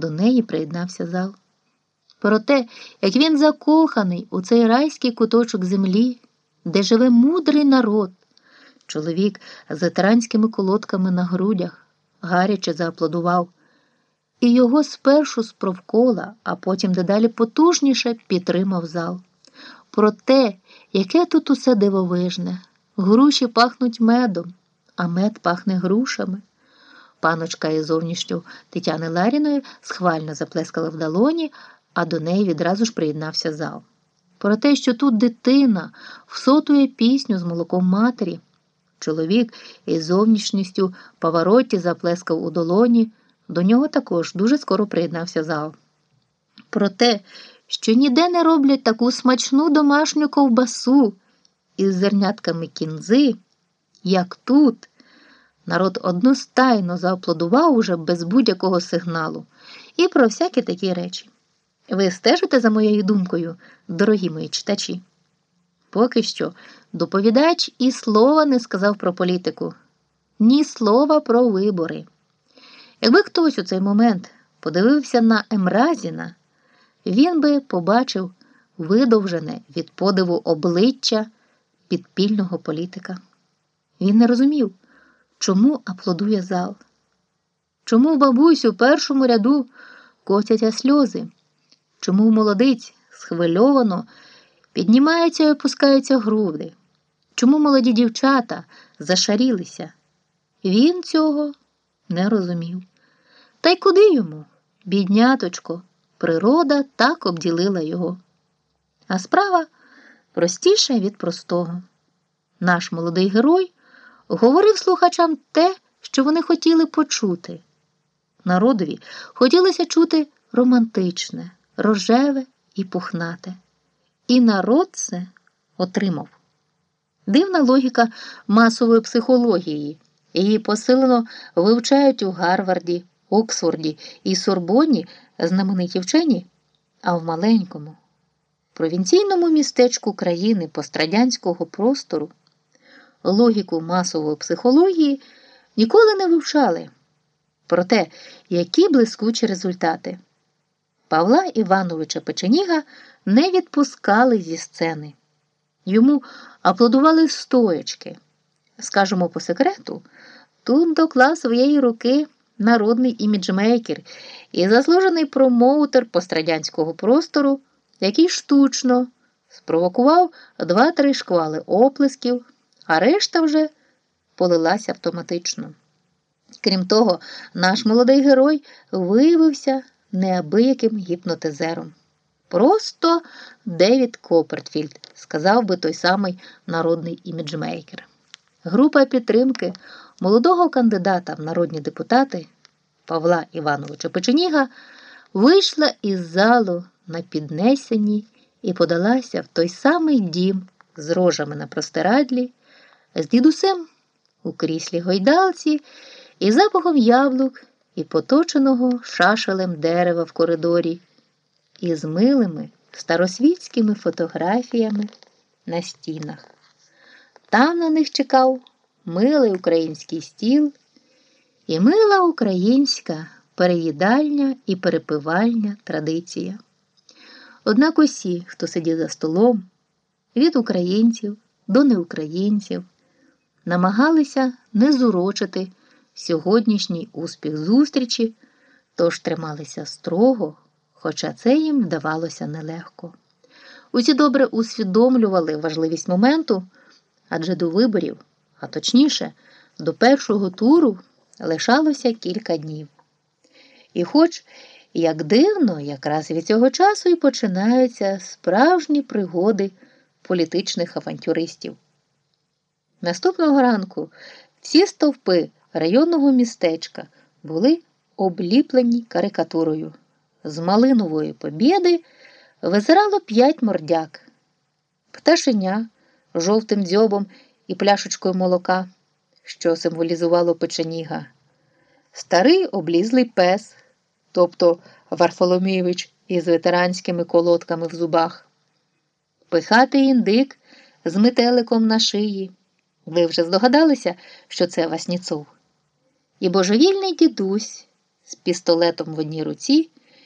До неї приєднався зал. Про те, як він закоханий у цей райський куточок землі, де живе мудрий народ, чоловік з ветеранськими колодками на грудях, гаряче зааплодував, і його спершу спровкола, а потім дедалі потужніше підтримав зал. Про те, яке тут усе дивовижне, груші пахнуть медом, а мед пахне грушами. Паночка із зовнішню Тетяни Ларіної схвально заплескала в долоні, а до неї відразу ж приєднався зал. Про те, що тут дитина всотує пісню з молоком матері. Чоловік із зовнішністю повороті заплескав у долоні, до нього також дуже скоро приєднався зал. Про те, що ніде не роблять таку смачну домашню ковбасу із зернятками кінзи, як тут. Народ одностайно зааплодував уже без будь-якого сигналу і про всякі такі речі. Ви стежите за моєю думкою, дорогі мої читачі? Поки що доповідач і слова не сказав про політику, ні слова про вибори. Якби хтось у цей момент подивився на Емразіна, він би побачив видовжене від подиву обличчя підпільного політика. Він не розумів. Чому аплодує зал? Чому бабусь у першому ряду котяться сльози? Чому молодиць схвильовано піднімаються і опускаються груди? Чому молоді дівчата зашарілися? Він цього не розумів. Та й куди йому, бідняточко, природа так обділила його. А справа простіша від простого. Наш молодий герой говорив слухачам те, що вони хотіли почути. Народові хотілося чути романтичне, рожеве і пухнате. І народ це отримав. Дивна логіка масової психології. Її посилено вивчають у Гарварді, Оксфорді і Сорбонні знамениті вчені, а в маленькому, провінційному містечку країни пострадянського простору логіку масової психології ніколи не вивчали. Проте, які блискучі результати. Павла Івановича Печеніга не відпускали зі сцени. Йому аплодували стоячки. Скажемо по секрету, тут доклав своєї руки народний іміджмейкер і заслужений промоутер пострадянського простору, який штучно спровокував два-три шквали оплесків а решта вже полилася автоматично. Крім того, наш молодий герой виявився неабияким гіпнотизером. Просто Девід Копертфільд, сказав би той самий народний іміджмейкер. Група підтримки молодого кандидата в народні депутати Павла Івановича Печеніга вийшла із залу на піднесенні і подалася в той самий дім з рожами на простирадлі з дідусем у кріслі гойдалці і запахом яблук і поточеного шашелем дерева в коридорі, і з милими старосвітськими фотографіями на стінах. Там на них чекав милий український стіл і мила українська переїдальня і перепивальня традиція. Однак усі, хто сидів за столом, від українців до неукраїнців, намагалися не зурочити сьогоднішній успіх зустрічі, тож трималися строго, хоча це їм вдавалося нелегко. Усі добре усвідомлювали важливість моменту, адже до виборів, а точніше, до першого туру лишалося кілька днів. І хоч, як дивно, якраз від цього часу і починаються справжні пригоди політичних авантюристів. Наступного ранку всі стовпи районного містечка були обліплені карикатурою. З малинової побєди визирало п'ять мордяк, пташеня жовтим дзьобом і пляшечкою молока, що символізувало печеніга, старий облізлий пес, тобто Варфоломійович із ветеранськими колодками в зубах, пихатий індик з метеликом на шиї. Ви вже здогадалися, що це Васніцов? І божевільний дідусь з пістолетом в одній руці